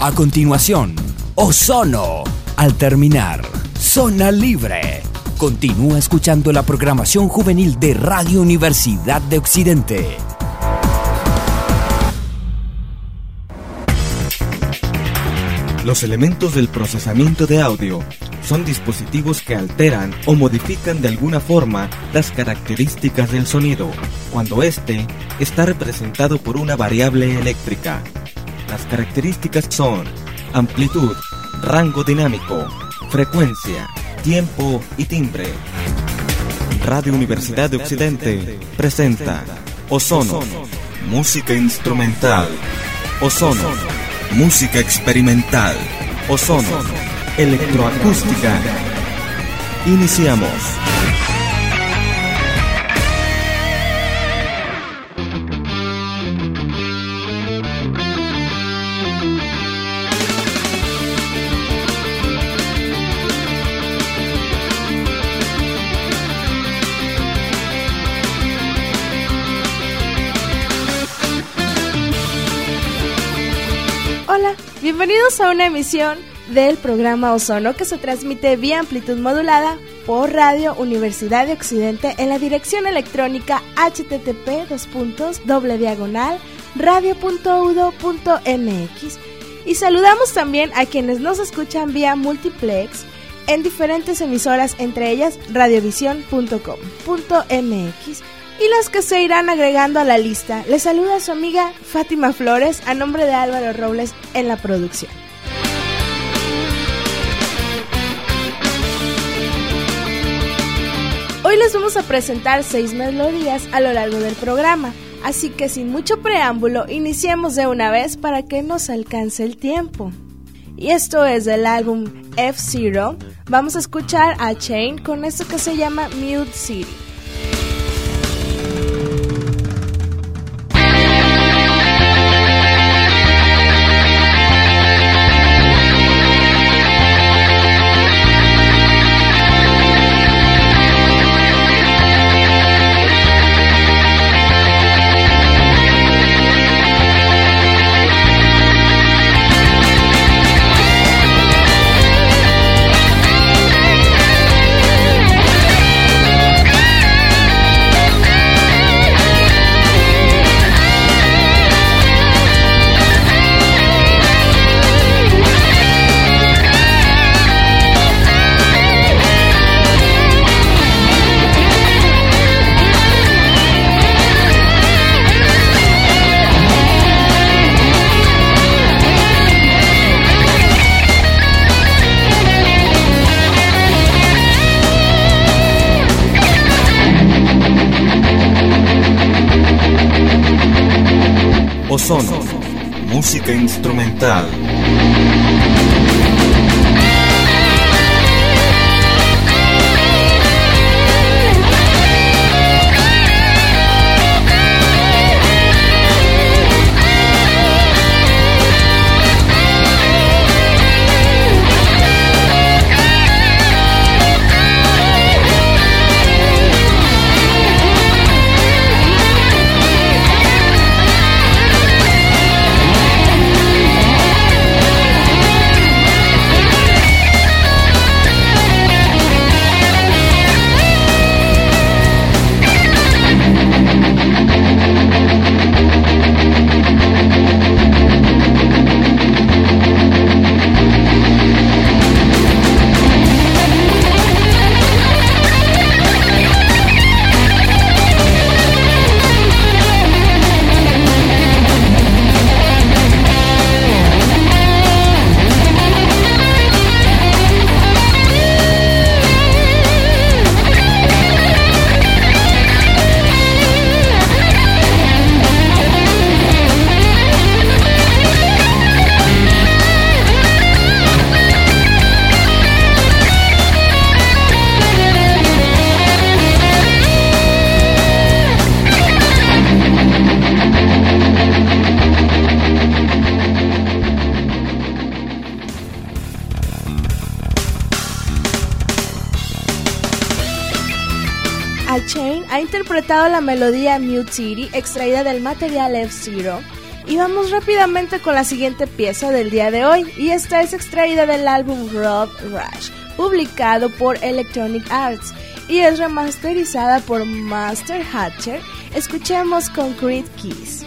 A continuación, Ozono. Al terminar, Zona Libre. Continúa escuchando la programación juvenil de Radio Universidad de Occidente. Los elementos del procesamiento de audio son dispositivos que alteran o modifican de alguna forma las características del sonido, cuando éste está representado por una variable eléctrica. Las características son amplitud, rango dinámico, frecuencia, tiempo y timbre. Radio Universidad de Occidente presenta Ozono, música instrumental. Ozono, música experimental. Ozono, electroacústica. Iniciamos. Bienvenidos a una emisión del programa Ozono que se transmite vía amplitud modulada por Radio Universidad de Occidente en la dirección electrónica http diagonal radio.udo.mx y saludamos también a quienes nos escuchan vía multiplex en diferentes emisoras, entre ellas radiovisión.com.mx y las que se irán agregando a la lista. Les saluda su amiga Fátima Flores a nombre de Álvaro Robles en la producción. Hoy les vamos a presentar seis melodías a lo largo del programa, así que sin mucho preámbulo, iniciemos de una vez para que nos alcance el tiempo. Y esto es del álbum F-Zero. Vamos a escuchar a Chain con esto que se llama Mute City. Instrumental. La melodía Mute City extraída del material F-Zero Y vamos rápidamente con la siguiente pieza del día de hoy, y esta es extraída del álbum Rob Rush, publicado por Electronic Arts, y es remasterizada por Master Hatcher. Escuchemos Concrete Keys.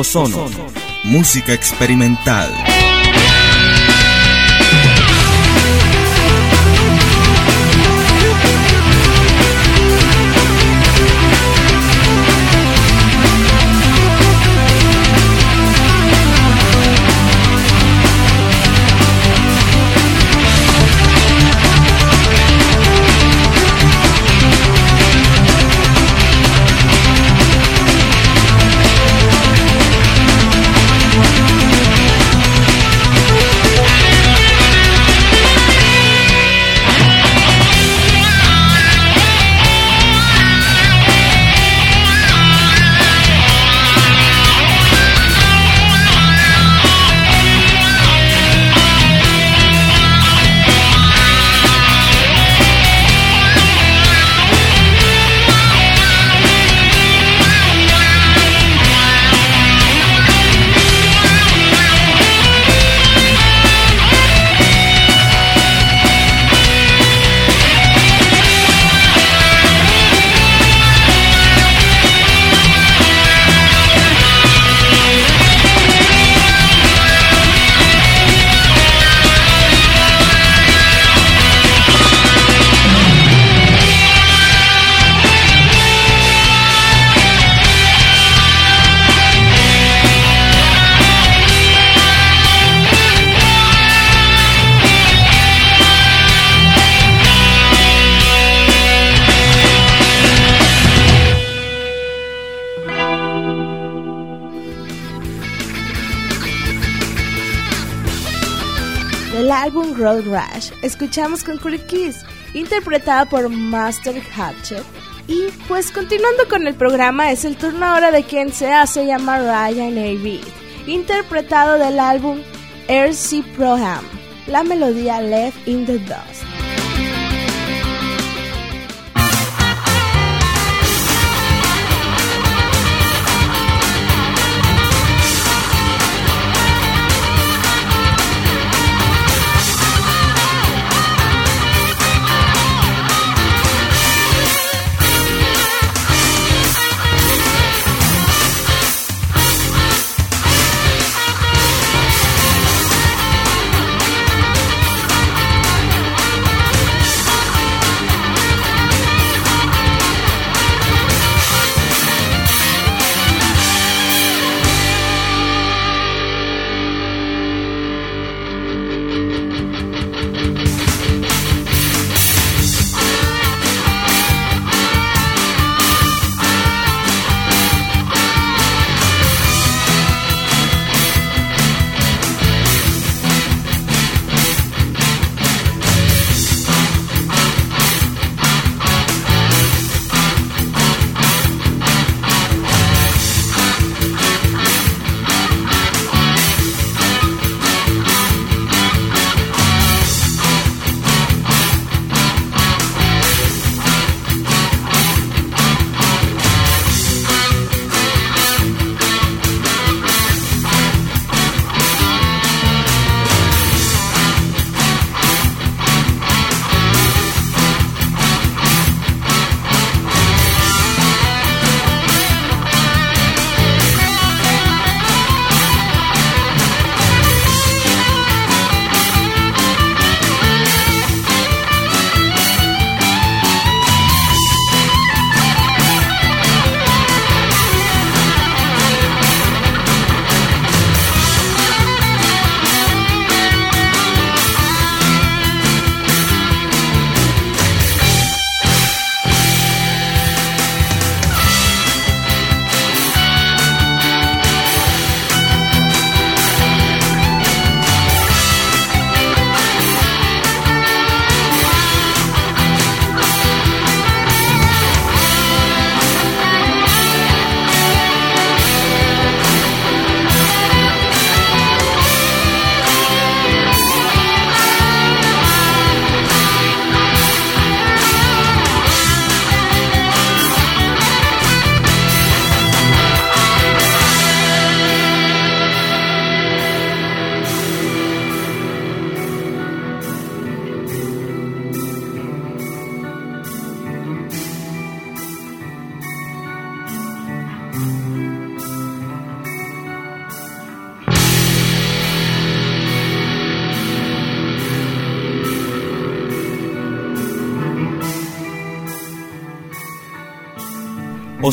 Ozono, música experimental. Road Rash, escuchamos con Kiss, interpretada por Master Hatchet. Y pues continuando con el programa, es el turno ahora de quien se hace llamar Ryan A. interpretado del álbum RC Proham, la melodía Left in the Dust.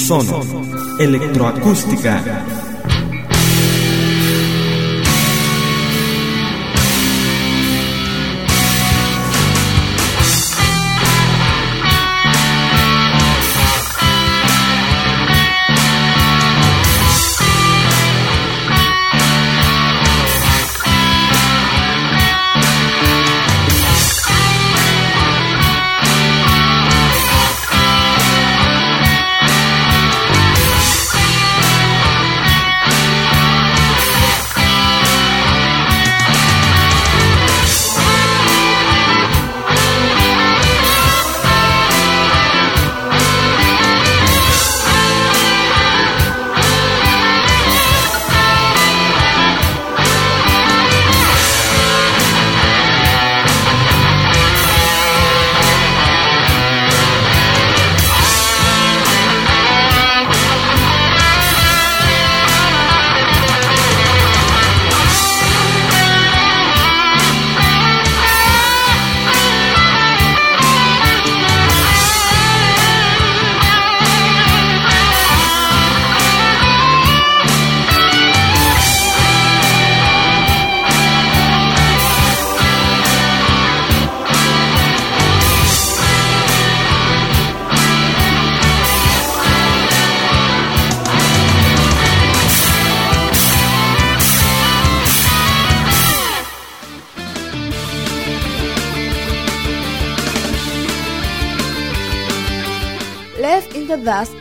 Ozono, electroacústica.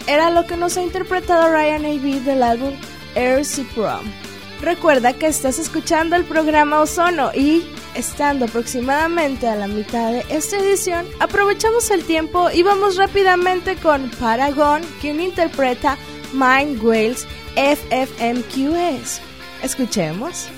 Era lo que nos ha interpretado Ryan A.B. del álbum Air Prom. Recuerda que estás escuchando el programa Ozono y, estando aproximadamente a la mitad de esta edición, aprovechamos el tiempo y vamos rápidamente con Paragon, quien interpreta Mind Whales FFMQS. Escuchemos.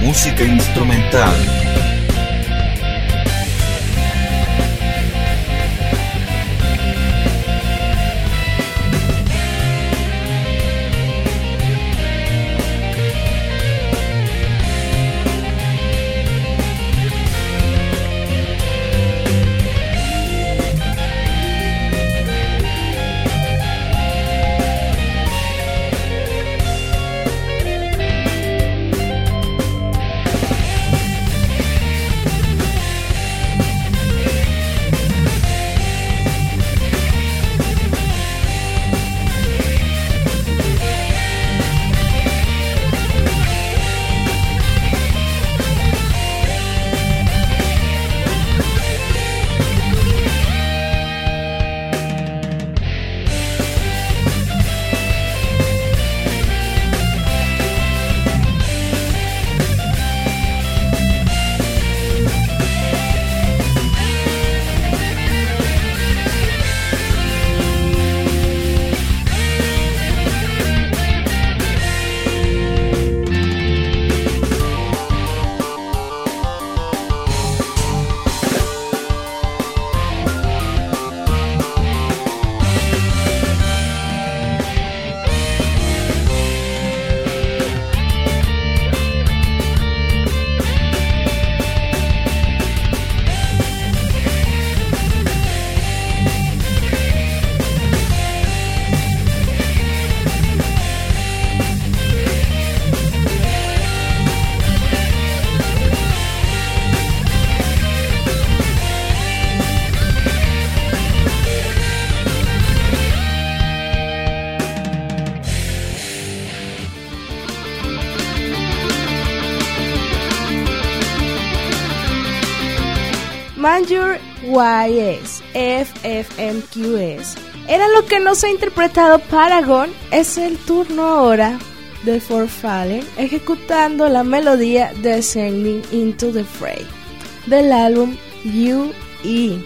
Música instrumental. FFMQS. Era lo que nos ha interpretado Paragon. Es el turno ahora de For Fallen ejecutando la melodía de Sending Into the Fray del álbum UE.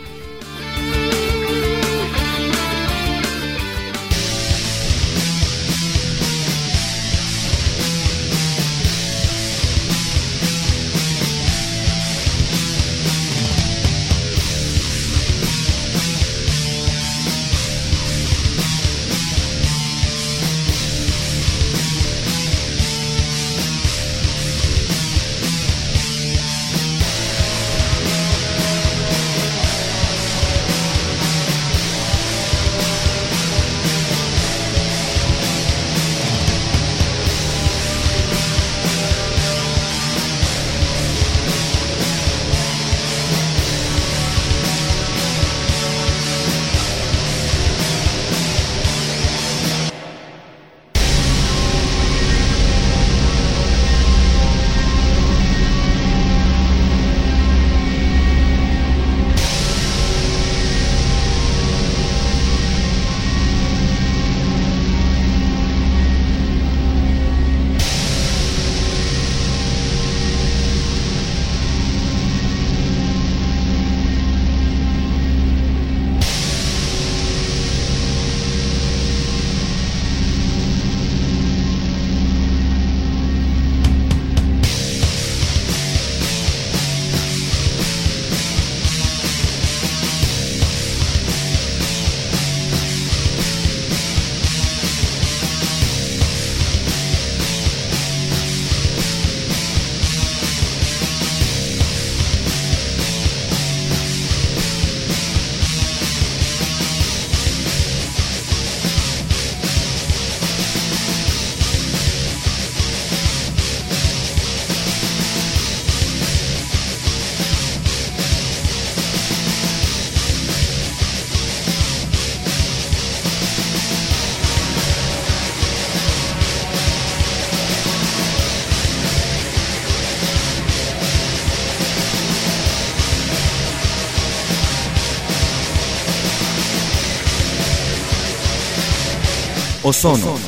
Ozono,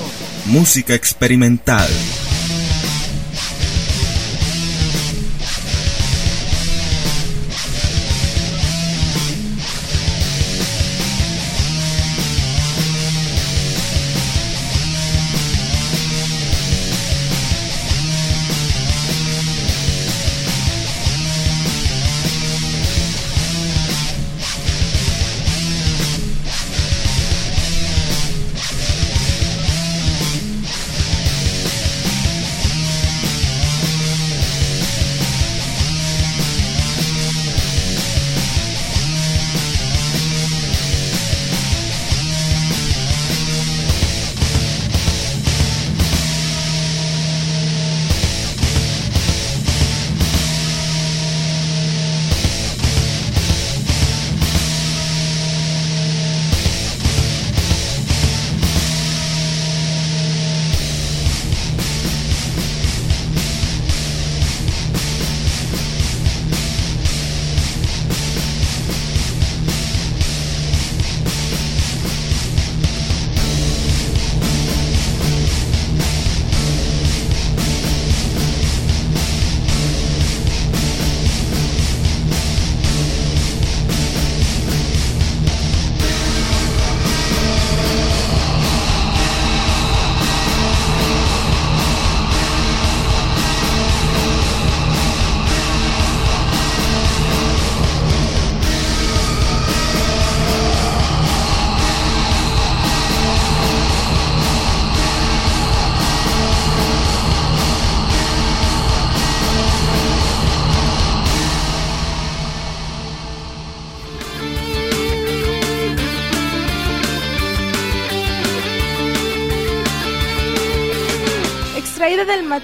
música experimental.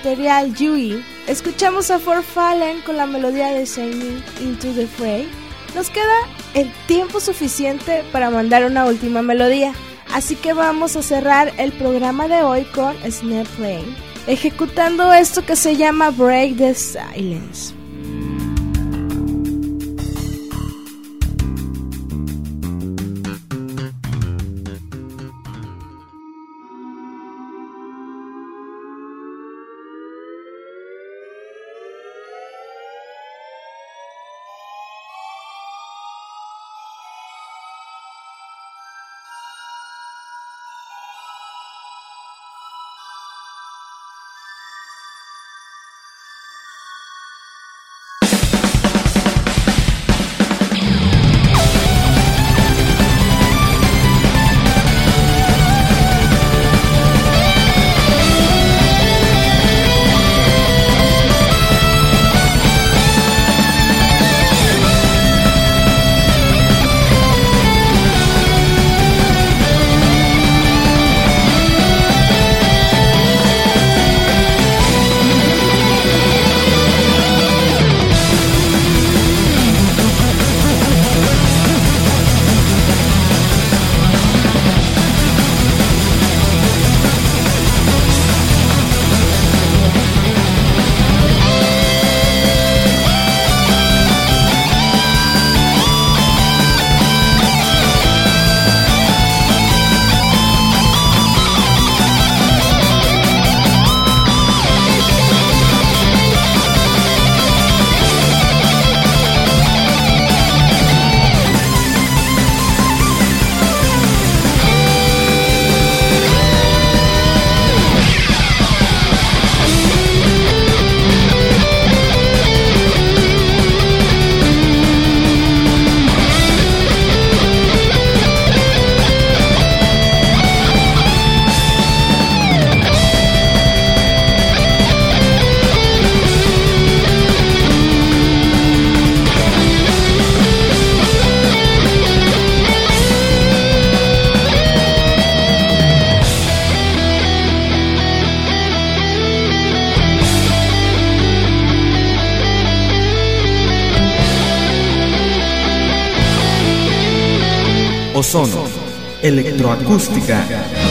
Yui, escuchamos a For Fallen con la melodía de Singing Into the Fray. Nos queda el tiempo suficiente para mandar una última melodía, así que vamos a cerrar el programa de hoy con Snap Playing, ejecutando esto que se llama Break the Silence. Electroacústica.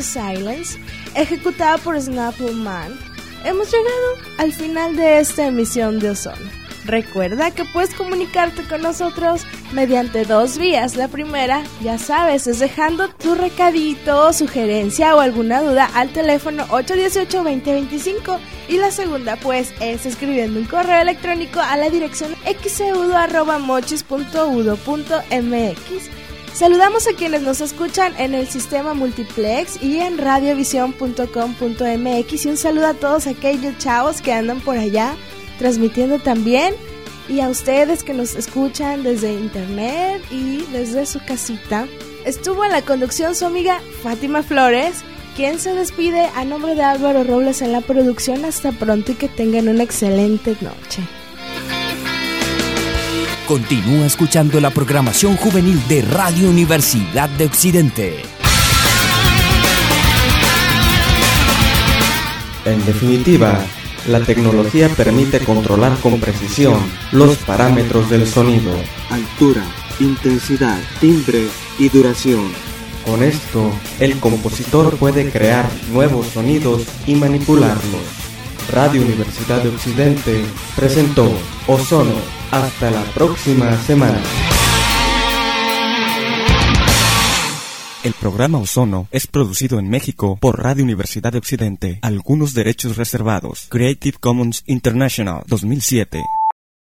Silence, ejecutada por Snapple Man, hemos llegado al final de esta emisión de Ozono. Recuerda que puedes comunicarte con nosotros mediante dos vías. La primera, ya sabes, es dejando tu recadito, sugerencia o alguna duda al teléfono 818-2025. Y la segunda, pues, es escribiendo un correo electrónico a la dirección xeudo.mochis.udo.mx Saludamos a quienes nos escuchan en el sistema multiplex y en radiovision.com.mx y un saludo a todos aquellos chavos que andan por allá transmitiendo también y a ustedes que nos escuchan desde internet y desde su casita. Estuvo en la conducción su amiga Fátima Flores, quien se despide a nombre de Álvaro Robles en la producción. Hasta pronto y que tengan una excelente noche. Continúa escuchando la programación juvenil de Radio Universidad de Occidente. En definitiva, la tecnología permite controlar con precisión los parámetros del sonido, altura, intensidad, timbre y duración. Con esto, el compositor puede crear nuevos sonidos y manipularlos. Radio Universidad de Occidente presentó Ozono hasta la próxima semana. El programa Ozono es producido en México por Radio Universidad de Occidente. Algunos derechos reservados. Creative Commons International 2007.